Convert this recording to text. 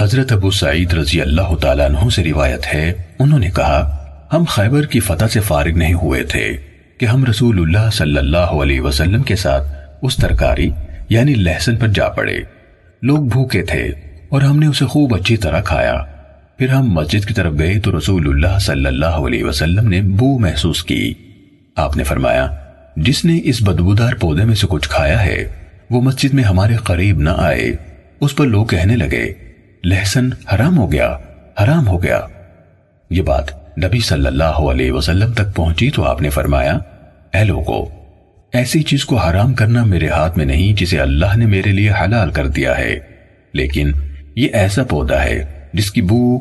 حضرت ابو سعید رضی اللہ تعالیٰ عنہ سے روایت ہے، انہوں نے کہا، ہم خیبر کی فتح سے فارغ نہیں ہوئے تھے کہ ہم رسول اللہ صلی اللہ علیہ وسلم کے ساتھ اس ترکاری یعنی لہسن پر جا پڑے۔ لوگ بھوکے تھے اور ہم نے اسے خوب اچھی طرح کھایا۔ پھر ہم مسجد کی طرف گئے تو رسول اللہ صلی اللہ علیہ وسلم نے بو محسوس کی۔ آپ نے فرمایا، جس نے اس بدبودار پودے میں سے کچھ کھایا ہے، وہ مسجد میں ہمارے قریب نہ آئے۔ اس پر لوگ کہنے لگے لہسن حرام ہو گیا، حرام ہو گیا۔ یہ بات نبی صلی اللہ علیہ وسلم تک پہنچی تو آپ نے فرمایا، اے لوگو، ایسی چیز کو حرام کرنا میرے ہاتھ میں نہیں جسے اللہ نے میرے لیے حلال کر دیا ہے۔ لیکن یہ ایسا پودا ہے جس کی بو